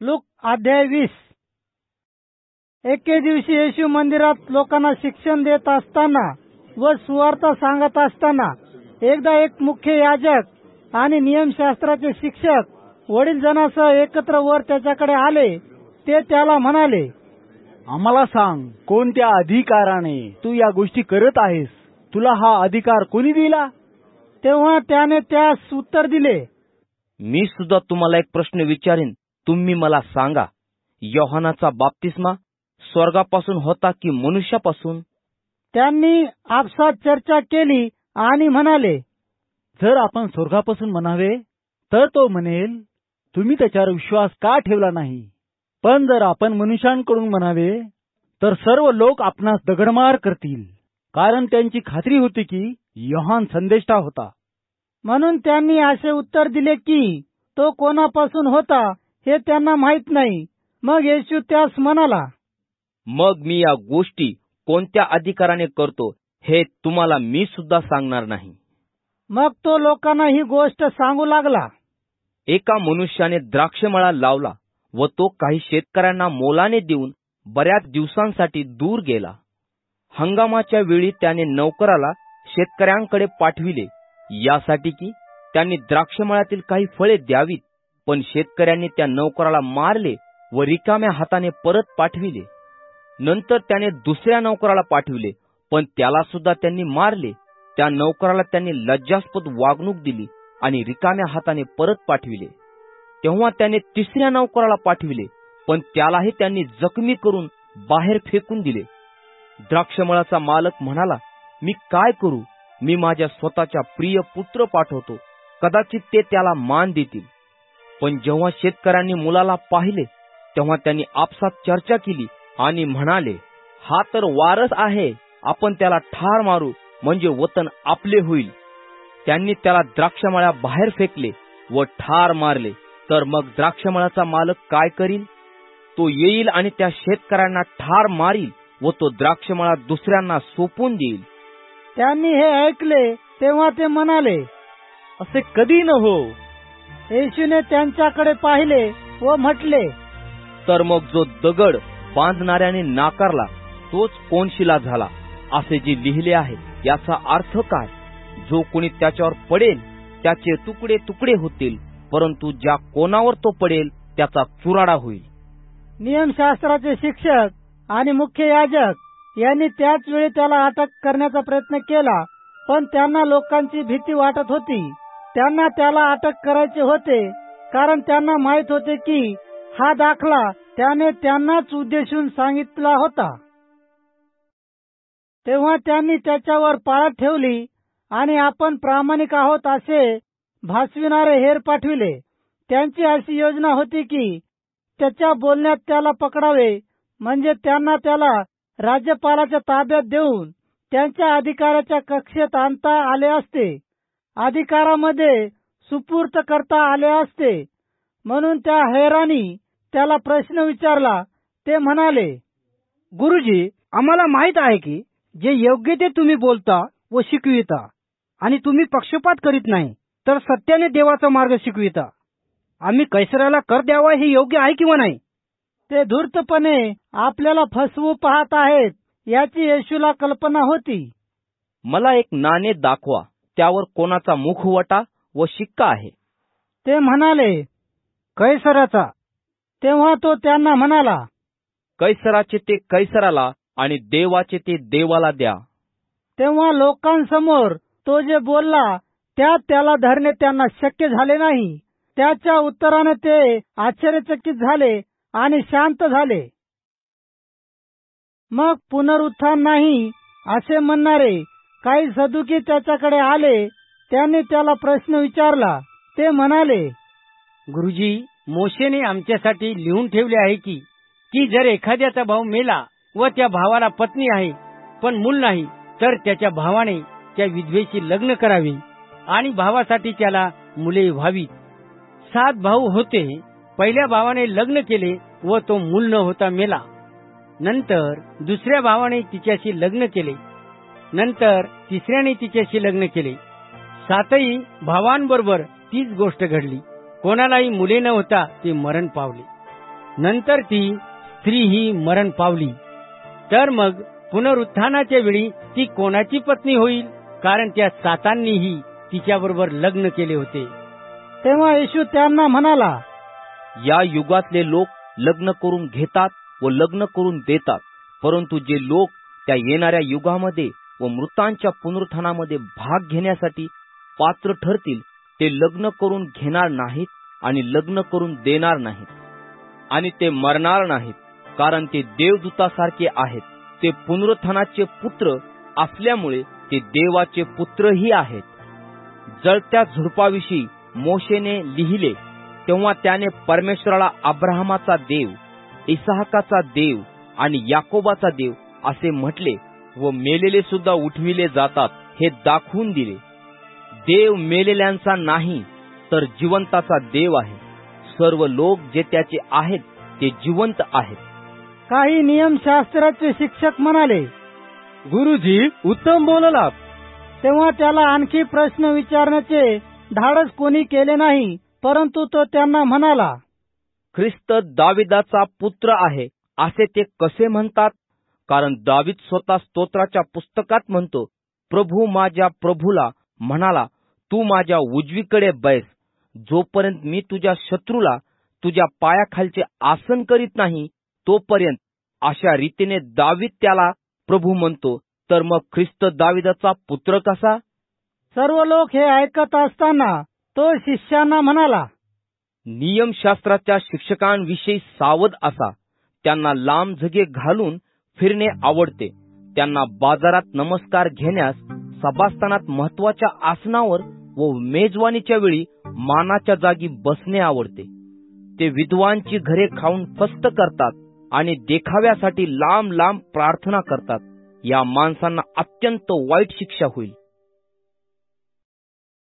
Look अध्याय वीस. एके दिवशी येशू मंदिरात लोकांना शिक्षण देत असताना व सुवार्थ सांगत असताना एकदा एक मुख्य याजक आणि नियमशास्त्राचे शिक्षक वडील जणासह एकत्र वर त्याच्याकडे आले. ते त्याला म्हणाले आम्हाला सांग कोणत्या अधिकाराने तू या गोष्टी करत आहेस? तुला हा अधिकार कोणी दिला? तेव्हा त्याने त्यास उत्तर दिले मी सुद्धा तुम्हाला एक प्रश्न विचारीन. तुम्ही मला सांगा योहानाचा बाप्तिस्मा स्वर्गापासून होता की मनुष्यापासून? त्यांनी आपसात चर्चा केली आणि म्हणाले जर आपण स्वर्गापासून म्हणावे तर तो म्हणेल तुम्ही त्याच्यावर विश्वास का ठेवला नाही? पण जर आपण मनुष्यांकडून म्हणावे तर सर्व लोक आपणास दगडमार करतील. कारण त्यांची खात्री होती की योहान संदेष्टा होता. म्हणून त्यांनी असे उत्तर दिले की तो कोणापासून होता हे त्यांना माहीत नाही. मग येशू त्यास म्हणाला मग मी या गोष्टी कोणत्या अधिकाराने करतो हे तुम्हाला मी सुद्धा सांगणार नाही. मग तो लोकांना ही गोष्ट सांगू लागला. एका मनुष्याने द्राक्षमळा लावला व तो काही शेतकऱ्यांना मोलाने देऊन बऱ्याच दिवसांसाठी दूर गेला. हंगामाच्या वेळी त्याने नौकराला शेतकऱ्यांकडे पाठविले. यासाठी की त्यांनी द्राक्षमळ्यातील काही फळे द्यावीत. पण शेतकऱ्यांनी त्या नौकराला मारले व रिकाम्या हाताने परत पाठविले. नंतर त्याने दुसऱ्या नौकराला पाठविले पण त्याला सुद्धा त्यांनी मारले. त्या नौकराला त्यांनी लज्जास्पद वागणूक दिली आणि रिकाम्या हाताने परत पाठविले. तेव्हा त्याने तिसऱ्या नौकराला पाठविले पण त्यालाही त्यांनी जखमी करून बाहेर फेकून दिले. द्राक्षमळाचा मालक म्हणाला मी काय करू? मी माझ्या स्वतःच्या प्रिय पुत्र पाठवतो. कदाचित ते त्याला मान देतील. पण जेव्हा शेतकऱ्यांनी मुलाला पाहिले तेव्हा त्यांनी आपसात चर्चा केली आणि म्हणाले हा तर वारस आहे आपण त्याला ठार मारू म्हणजे वतन आपले होईल. त्यांनी त्याला द्राक्षमळ्या बाहेर फेकले व ठार मारले. तर मग द्राक्षमळाचा मालक काय करील? तो येईल आणि त्या शेतकऱ्यांना ठार मारील व तो द्राक्षमळा दुसऱ्यांना सोपून देईल. त्यांनी हे ऐकले तेव्हा ते म्हणाले असे कधी न हो. येशूने त्यांच्याकडे पाहिले व म्हटले तर मग जो दगड बांधणाऱ्याने नाकारला तोच कोणशिला झाला. असे जे लिहिले आहे याचा अर्थ काय? जो कोणी त्याच्यावर पडेल त्याचे तुकडे तुकडे होतील परंतु ज्या कोणावर तो पडेल त्याचा चुराडा होईल. नियमशास्त्राचे शिक्षक आणि मुख्य याजक यांनी त्याच वेळी त्याला अटक करण्याचा प्रयत्न केला पण त्यांना लोकांची भीती वाटत होती. त्यांना त्याला अटक करायचे होते. कारण त्यांना माहीत होते की हा दाखला त्याने त्यांनाच उद्देशून सांगितला होता. तेव्हा त्यांनी त्याच्यावर पाळत ठेवली आणि आपण प्रामाणिक आहोत असे भासविणारे हेर पाठविले. त्यांची अशी योजना होती की त्याच्या बोलण्यात त्याला पकडावे म्हणजे त्यांना त्याला राज्यपालाच्या ताब्यात देऊन त्यांच्या अधिकाराच्या कक्षेत आणता आले असते. अधिकारामध्ये सुपूर्त करता आले असते. म्हणून त्या हैराणी त्याला प्रश्न विचारला. ते म्हणाले गुरुजी आम्हाला माहीत आहे की जे योग्य ते तुम्ही बोलता व शिकविता आणि तुम्ही पक्षपात करीत नाही तर सत्याने देवाचा मार्ग शिकविता. आम्ही कैसराला कर द्यावा हे योग्य आहे किंवा नाही? ते धूर्तपणे आपल्याला फसवू पाहत आहेत याची येशूला कल्पना होती. मला एक नाणे दाखवा. त्यावर कोणाचा मुखवटा व शिक्का आहे? ते म्हणाले कैसराचा. तेव्हा तो त्यांना म्हणाला कैसराचे ते कैसराला आणि देवाचे ते देवाला द्या. तेव्हा लोकांसमोर तो जे बोलला त्यात त्याला धरणे त्यांना शक्य झाले नाही. त्याच्या उत्तराने ते आश्चर्यचकित झाले आणि शांत झाले. मग पुनरुत्थान नाही असे म्हणणारे काही सदुकी त्याच्याकडे आले त्याने त्याला प्रश्न विचारला ते म्हणाले गुरुजी मोशेने आमच्यासाठी लिहून ठेवले आहे की की जर एखाद्याचा भाऊ मेला व त्या भावाला पत्नी आहे पण मूल नाही तर त्याच्या भावाने त्या विधवेशी लग्न करावे आणि भावासाठी त्याला मुले व्हावी. सात भाऊ होते पहिल्या भावाने लग्न केले व तो मूल न होता मेला. नंतर दुसऱ्या भावाने तिच्याशी लग्न केले. नंतर तिसऱ्याने तिच्याशी लग्न केले. सातही भावांबरोबर तीच गोष्ट घडली. कोणालाही मुले न होता ते मरण पावले. नंतर ती स्त्री ही मरण पावली. तर मग पुनरुत्थानाच्या वेळी ती कोणाची पत्नी होईल? कारण त्या सातांनीही तिच्याबरोबर लग्न केले होते. तेव्हा येशू त्यांना म्हणाला या युगातले लोक लग्न करून घेतात व लग्न करून देतात परंतु जे लोक त्या येणाऱ्या युगामध्ये व मृतांच्या पुनरुत्थानामध्ये भाग घेण्यासाठी पात्र ठरतील ते लग्न करून घेणार नाहीत आणि लग्न करून देणार नाहीत. आणि ते मरणार नाहीत कारण ते देवदूतासारखे आहेत. ते पुनरुत्थानाचे पुत्र असल्यामुळे ते देवाचे पुत्रही आहेत. जळत्या झुडपाविषयी मोशेने लिहिले तेव्हा त्याने परमेश्वराला अब्राहमाचा देव इसाहकाचा देव आणि याकोबाचा देव असे म्हटले व मेलेले सुद्धा उठविले जातात हे दाखवून दिले. देव मेलेल्यांचा नाही तर जिवंताचा देव आहे. सर्व लोक जे त्याचे आहेत ते जिवंत आहेत. काही नियमशास्त्राचे शिक्षक म्हणाले गुरुजी उत्तम बोललात. तेव्हा त्याला आणखी प्रश्न विचारण्याचे धाडस कोणी केले नाही परंतु तो त्यांना म्हणाला ख्रिस्त दाविदाचा पुत्र आहे असे ते कसे म्हणतात? कारण दावीद स्वतः स्तोत्राच्या पुस्तकात म्हणतो प्रभू माझ्या प्रभूला म्हणाला तू माझ्या उजवीकडे बैस. जोपर्यंत मी तुझ्या शत्रूला तुझ्या पायाखालचे आसन करीत नाही तोपर्यंत अशा रीतीने दावीद त्याला प्रभू म्हणतो. तर मग ख्रिस्त दाविदाचा पुत्र कसा? सर्व लोक हे ऐकत असताना तो शिष्यांना म्हणाला नियमशास्त्राच्या शिक्षकांविषयी सावध असा. त्यांना लांब झगे घालून फिरणे आवडते. त्यांना बाजारात नमस्कार घेण्यास सभास्थानात महत्त्वाच्या आसनावर व मेजवानीच्या वेळी मानाच्या जागी बसणे आवडते. ते विद्वांची घरे खाऊन फस्त करतात आणि देखाव्यासाठी लांब लांब प्रार्थना करतात. या माणसांना अत्यंत वाईट शिक्षा होईल.